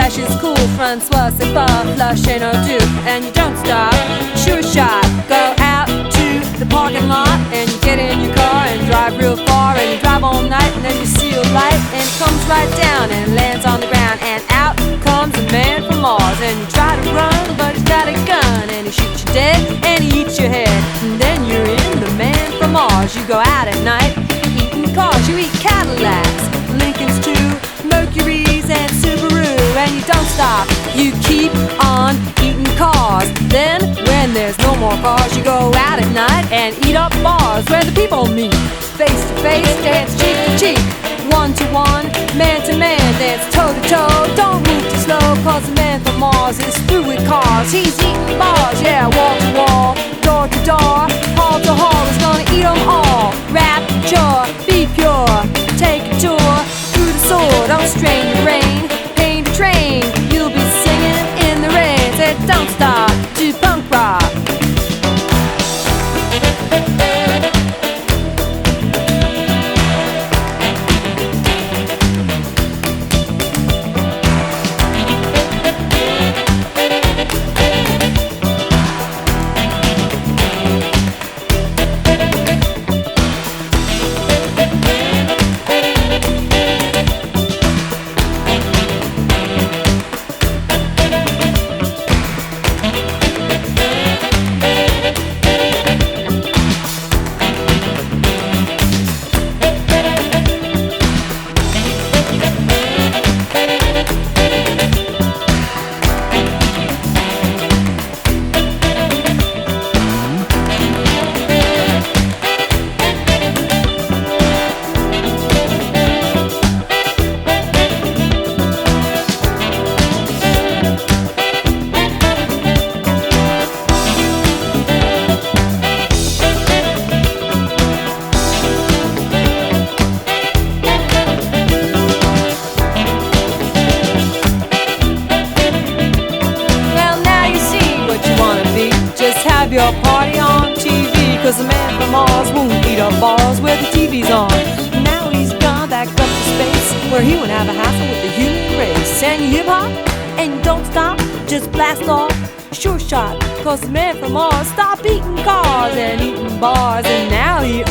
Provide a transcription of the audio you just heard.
flash is cool, Francois, pas, flash ain't no do, and you don't stop, sure shot, go out to the parking lot, and you get in your car and drive real far, and you drive all night, and then you see a light, and it comes right down and lands on the ground, and out comes a man from Mars, and you try to run, but he's got a gun, and he shoots you dead, and he eats your head, and then you're in the man from Mars, you go out at night, eating cars, you eat Cadillacs, Lincolns too, Mercury's and you don't stop. You keep on eating cars. Then, when there's no more cars, you go out at night and eat up bars where the people meet. Face to face, dance cheek to cheek. One to one, man to man, dance toe to toe. Don't move too slow, cause the man from Mars is through with cars. He's eating bars, yeah, wall to wall, door to door, hall to hall. He's gonna eat them all. Rapture, be pure, take a tour through the sword. Don't strain your brain, have your party on TV. Cause the man from Mars won't eat up bars where the TV's on. Now he's gone back up to space where he won't have a hassle with the human race. And hip hop and don't stop, just blast off. Sure shot, cause the man from Mars stopped eating cars and eating bars, and now he